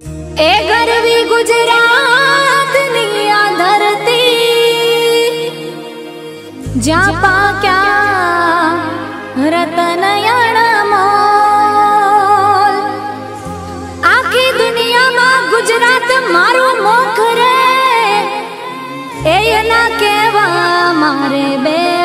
ए क्या मोल आखी दुनिया में गुजरात मारो मोख रे ना केवा मारे बे।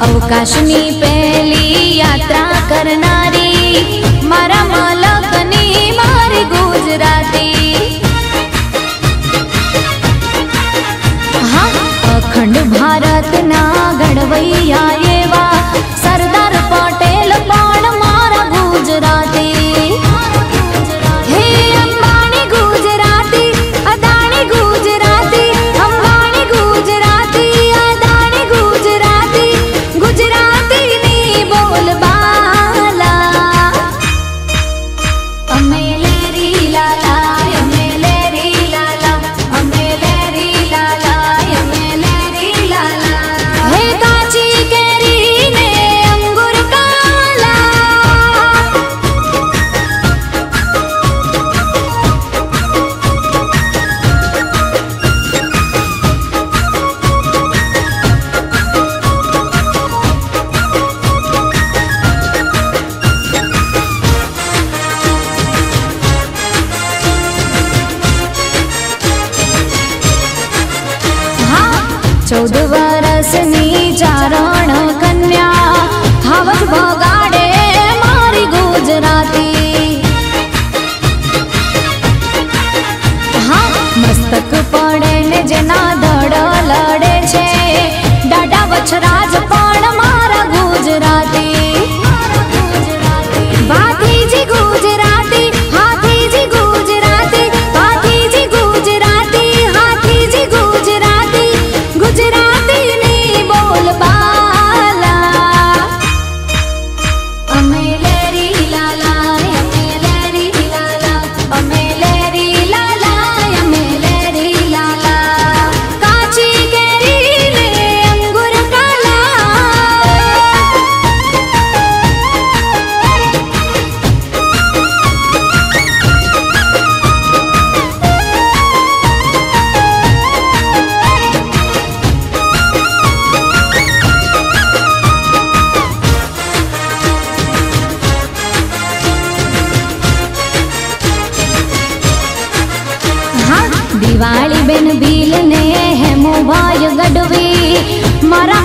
અવકાશની પહેલી યાત્રા કરનારી મારા all about रसनी चारण कन्या भावत भोगा वाली बेन भील ने है मोबाइल गडवी मारा